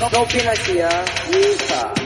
não, não, não. Isso.